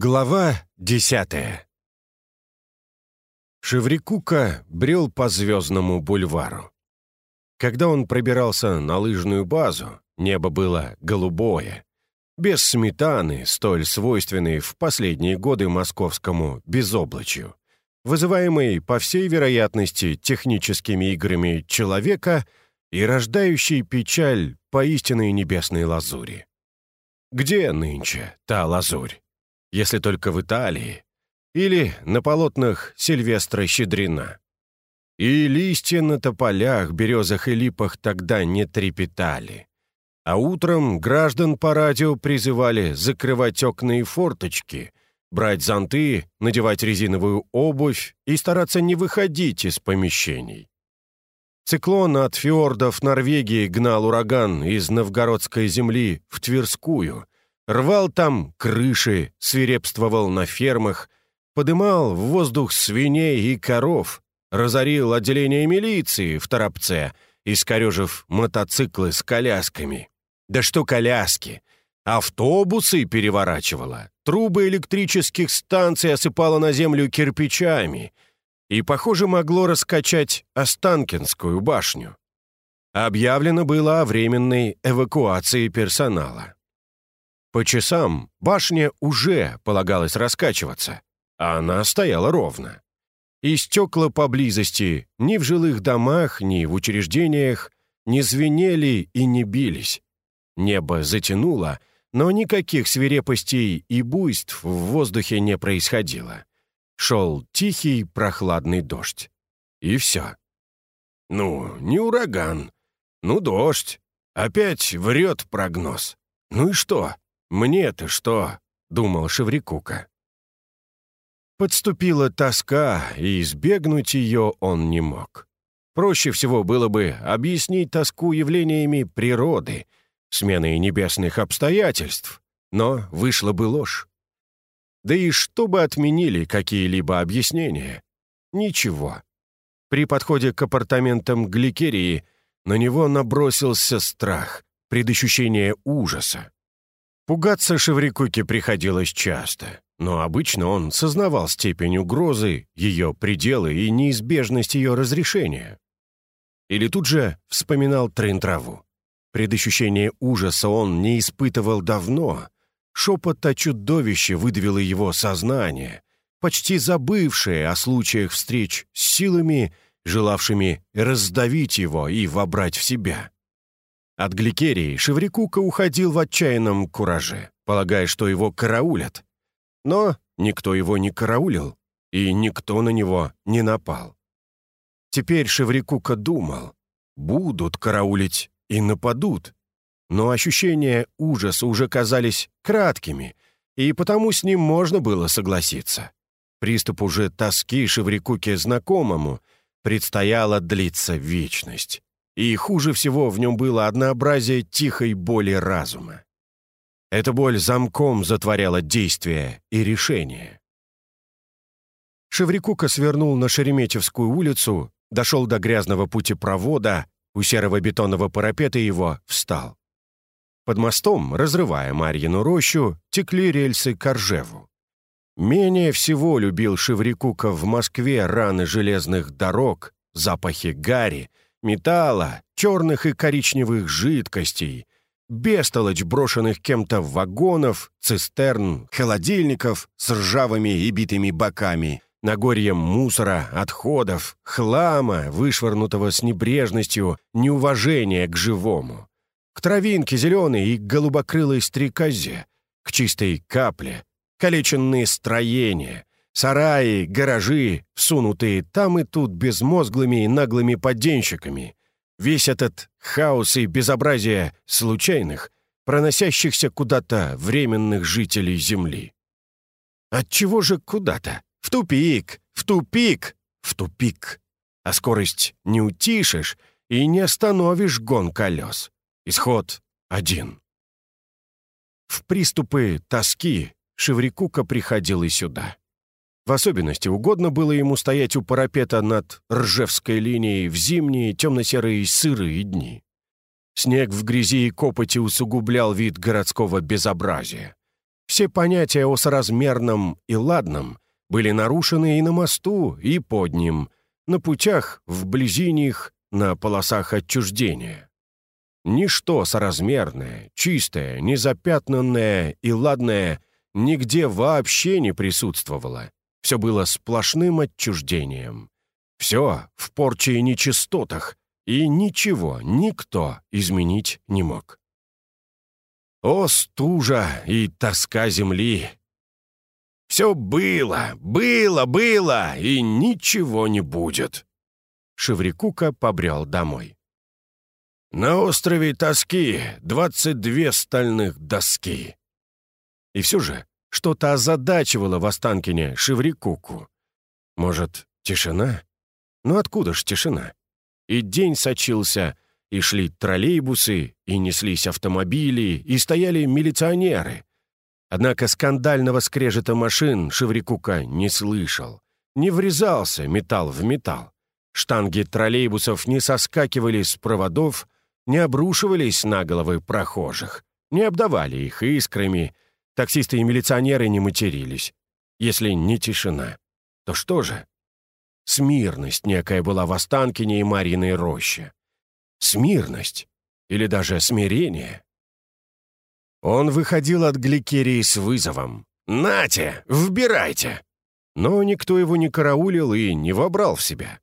Глава десятая Шеврикука брел по Звездному бульвару. Когда он пробирался на лыжную базу, небо было голубое, без сметаны, столь свойственной в последние годы московскому безоблачью, вызываемой, по всей вероятности, техническими играми человека и рождающей печаль поистиной небесной лазури. Где нынче та лазурь? Если только в Италии, или на полотнах Сильвестра Щедрина. И листья на тополях, березах и липах тогда не трепетали. А утром граждан по радио призывали закрывать окна и форточки, брать зонты, надевать резиновую обувь и стараться не выходить из помещений. Циклон от фьордов Норвегии гнал ураган из новгородской земли в Тверскую — Рвал там крыши, свирепствовал на фермах, подымал в воздух свиней и коров, разорил отделение милиции в Торопце, искорежив мотоциклы с колясками. Да что коляски! Автобусы переворачивала, трубы электрических станций осыпала на землю кирпичами и, похоже, могло раскачать Останкинскую башню. Объявлено было о временной эвакуации персонала. По часам башня уже полагалось раскачиваться, а она стояла ровно. И стекла поблизости ни в жилых домах, ни в учреждениях не звенели и не бились. Небо затянуло, но никаких свирепостей и буйств в воздухе не происходило. Шел тихий прохладный дождь. И все. Ну, не ураган. Ну, дождь. Опять врет прогноз. Ну и что? «Мне-то что?» — думал Шеврикука. Подступила тоска, и избегнуть ее он не мог. Проще всего было бы объяснить тоску явлениями природы, сменой небесных обстоятельств, но вышла бы ложь. Да и что бы отменили какие-либо объяснения? Ничего. При подходе к апартаментам Гликерии на него набросился страх, предощущение ужаса. Пугаться Шеврикуке приходилось часто, но обычно он сознавал степень угрозы, ее пределы и неизбежность ее разрешения. Или тут же вспоминал трын-траву. Предощущение ужаса он не испытывал давно. Шепот о чудовище выдавило его сознание, почти забывшее о случаях встреч с силами, желавшими раздавить его и вобрать в себя. От гликерии Шеврикука уходил в отчаянном кураже, полагая, что его караулят. Но никто его не караулил, и никто на него не напал. Теперь Шеврикука думал, будут караулить и нападут. Но ощущения ужаса уже казались краткими, и потому с ним можно было согласиться. Приступ уже тоски Шеврикуке знакомому предстояло длиться вечность и хуже всего в нем было однообразие тихой боли разума. Эта боль замком затворяла действия и решения. Шеврикука свернул на Шереметьевскую улицу, дошел до грязного путепровода, у серого бетонного парапета его встал. Под мостом, разрывая Марьину рощу, текли рельсы к Оржеву. Менее всего любил Шеврикука в Москве раны железных дорог, запахи гари, металла, черных и коричневых жидкостей, бестолочь брошенных кем-то вагонов, цистерн, холодильников с ржавыми и битыми боками, нагорьем мусора, отходов, хлама, вышвырнутого с небрежностью, неуважения к живому, к травинке зеленой и голубокрылой стрекозе, к чистой капле, калеченные строения, Сараи, гаражи, сунутые там и тут безмозглыми и наглыми подденщиками. Весь этот хаос и безобразие случайных, проносящихся куда-то временных жителей Земли. Отчего же куда-то? В тупик, в тупик, в тупик. А скорость не утишишь и не остановишь гон колес. Исход один. В приступы тоски Шеврикука приходил и сюда. В особенности угодно было ему стоять у парапета над Ржевской линией в зимние темно-серые сырые дни. Снег в грязи и копоти усугублял вид городского безобразия. Все понятия о соразмерном и ладном были нарушены и на мосту, и под ним, на путях, вблизи них, на полосах отчуждения. Ничто соразмерное, чистое, незапятнанное и ладное нигде вообще не присутствовало. Все было сплошным отчуждением. Все в порче и нечистотах, и ничего никто изменить не мог. О, стужа и тоска земли! Все было, было, было, и ничего не будет. Шеврикука побрел домой. На острове тоски двадцать две стальных доски. И все же что-то озадачивало в Останкине Шеврикуку. Может, тишина? Ну откуда ж тишина? И день сочился, и шли троллейбусы, и неслись автомобили, и стояли милиционеры. Однако скандального скрежета машин Шеврикука не слышал. Не врезался металл в металл. Штанги троллейбусов не соскакивали с проводов, не обрушивались на головы прохожих, не обдавали их искрами. Таксисты и милиционеры не матерились. Если не тишина, то что же? Смирность некая была в Останкине и Мариной роще. Смирность или даже смирение. Он выходил от гликерии с вызовом. «Нате, вбирайте!» Но никто его не караулил и не вобрал в себя.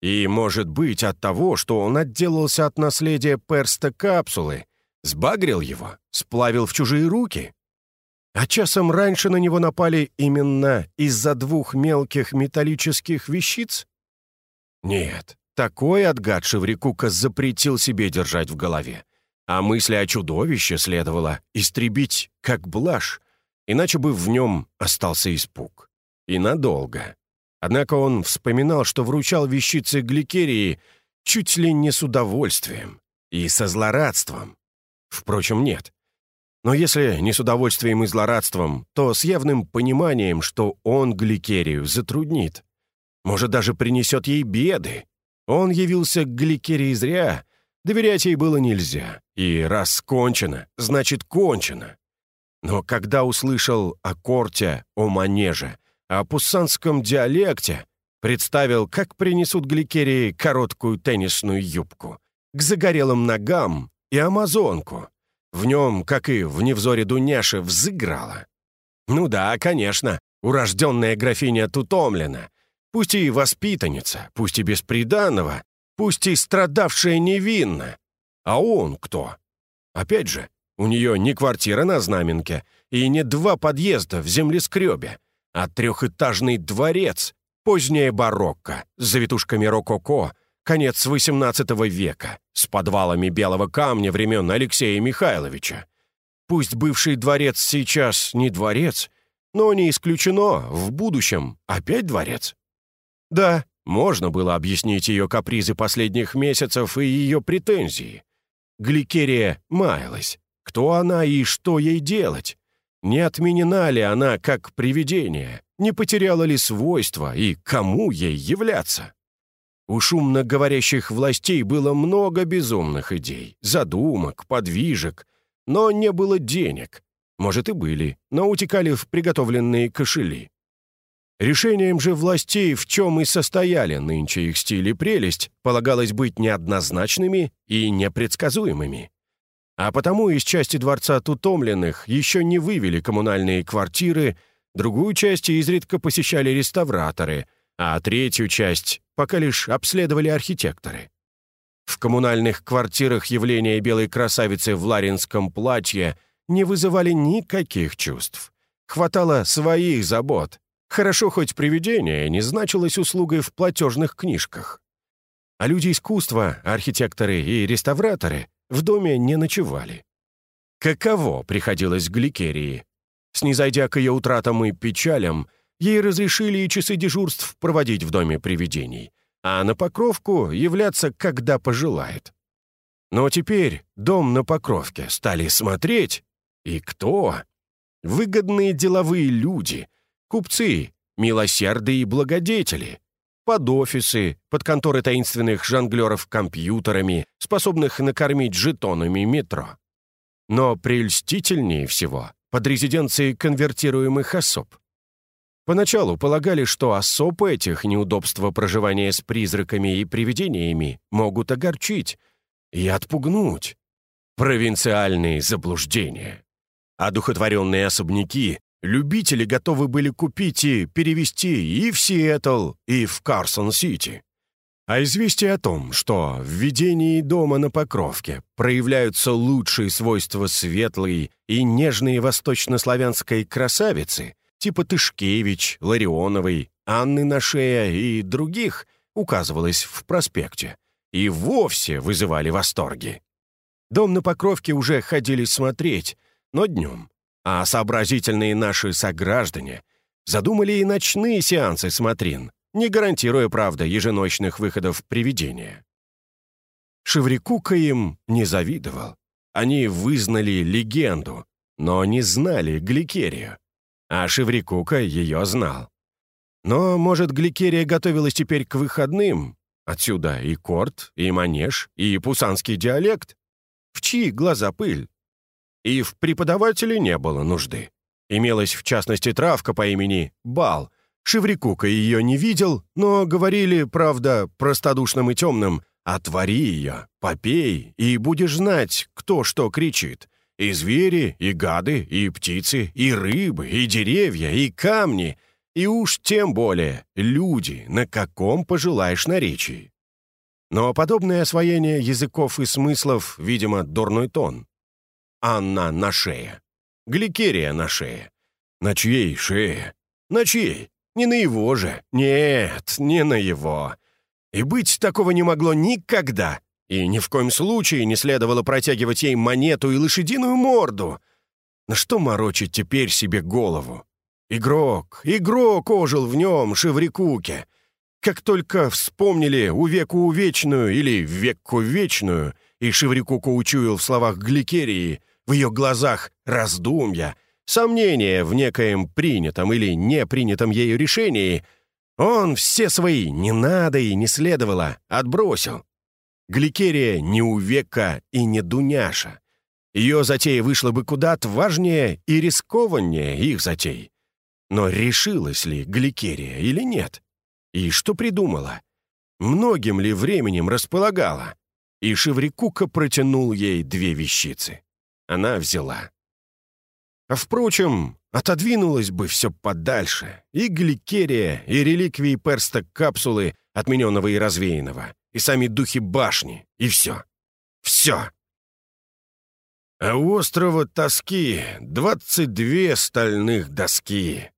И, может быть, от того, что он отделался от наследия перста капсулы, сбагрил его, сплавил в чужие руки? А часом раньше на него напали именно из-за двух мелких металлических вещиц? Нет, такой отгад Шеврикука запретил себе держать в голове. А мысли о чудовище следовало истребить, как блажь, иначе бы в нем остался испуг. И надолго. Однако он вспоминал, что вручал вещицы Гликерии чуть ли не с удовольствием и со злорадством. Впрочем, нет. Но если не с удовольствием и злорадством, то с явным пониманием, что он Гликерию затруднит. Может, даже принесет ей беды. Он явился к Гликерии зря, доверять ей было нельзя. И раз кончено, значит кончено. Но когда услышал о корте, о манеже, о пуссанском диалекте, представил, как принесут гликерии короткую теннисную юбку, к загорелым ногам и амазонку. В нем, как и в невзоре Дуняши, взыграла. Ну да, конечно, урожденная графиня Тутомлина, пусть и воспитанница, пусть и бесприданного, пусть и страдавшая невинно. А он кто? Опять же, у нее не квартира на Знаменке и не два подъезда в землескребе, а трехэтажный дворец, позднее барокко, с завитушками рококо, конец XVIII века, с подвалами белого камня времен Алексея Михайловича. Пусть бывший дворец сейчас не дворец, но не исключено, в будущем опять дворец. Да, можно было объяснить ее капризы последних месяцев и ее претензии. Гликерия маялась. Кто она и что ей делать? Не отменена ли она как привидение? Не потеряла ли свойства и кому ей являться? У шумно говорящих властей было много безумных идей, задумок, подвижек, но не было денег. Может, и были, но утекали в приготовленные кошели. Решением же властей, в чем и состояли нынче их стиль и прелесть, полагалось быть неоднозначными и непредсказуемыми. А потому из части дворца Тутомленных еще не вывели коммунальные квартиры, другую часть изредка посещали реставраторы, а третью часть пока лишь обследовали архитекторы. В коммунальных квартирах явления белой красавицы в ларинском платье не вызывали никаких чувств. Хватало своих забот. Хорошо хоть привидение не значилось услугой в платежных книжках. А люди искусства, архитекторы и реставраторы в доме не ночевали. Каково приходилось Гликерии? Снизойдя к ее утратам и печалям, ей разрешили и часы дежурств проводить в доме привидений, а на Покровку являться, когда пожелает. Но теперь дом на Покровке стали смотреть. И кто? Выгодные деловые люди, купцы, милосердые благодетели, под офисы, под конторы таинственных жонглеров компьютерами, способных накормить жетонами метро. Но прельстительнее всего под резиденцией конвертируемых особ. Поначалу полагали, что особ этих неудобства проживания с призраками и привидениями могут огорчить и отпугнуть. Провинциальные заблуждения. Одухотворенные особняки любители готовы были купить и перевести и в Сиэтл, и в Карсон-Сити. А известие о том, что в ведении дома на Покровке проявляются лучшие свойства светлой и нежной восточнославянской красавицы, типа Тышкевич, Ларионовой, Анны Нашея и других, указывалось в проспекте, и вовсе вызывали восторги. Дом на Покровке уже ходили смотреть, но днем, а сообразительные наши сограждане задумали и ночные сеансы смотрин, не гарантируя, правда, еженочных выходов привидения. Шеврикука им не завидовал. Они вызнали легенду, но не знали Гликерию. А Шеврикука ее знал. Но, может, Гликерия готовилась теперь к выходным? Отсюда и корт, и манеж, и пусанский диалект. В чьи глаза пыль? И в преподавателе не было нужды. Имелась, в частности, травка по имени Бал, Шеврикука ее не видел, но говорили, правда, простодушным и темным, «Отвори ее, попей, и будешь знать, кто что кричит. И звери, и гады, и птицы, и рыбы, и деревья, и камни, и уж тем более люди, на каком пожелаешь наречии». Но подобное освоение языков и смыслов, видимо, дурной тон. Анна на шее. Гликерия на шее. На чьей шее? На чьей? Не на его же. Нет, не на его. И быть такого не могло никогда. И ни в коем случае не следовало протягивать ей монету и лошадиную морду. На что морочить теперь себе голову? Игрок, игрок ожил в нем, Шеврикуке. Как только вспомнили увеку увечную или веку вечную, и Шеврикуку учуял в словах Гликерии, в ее глазах раздумья — сомнения в некоем принятом или не принятом ею решении, он все свои «не надо» и «не следовало» отбросил. Гликерия не увека и не дуняша. Ее затея вышла бы куда-то важнее и рискованнее их затей. Но решилась ли Гликерия или нет? И что придумала? Многим ли временем располагала? И Шеврикука протянул ей две вещицы. Она взяла. А впрочем, отодвинулось бы все подальше. И гликерия, и реликвии перста капсулы, отмененного и развеянного, и сами духи башни, и все. Все. А у острова тоски двадцать две стальных доски.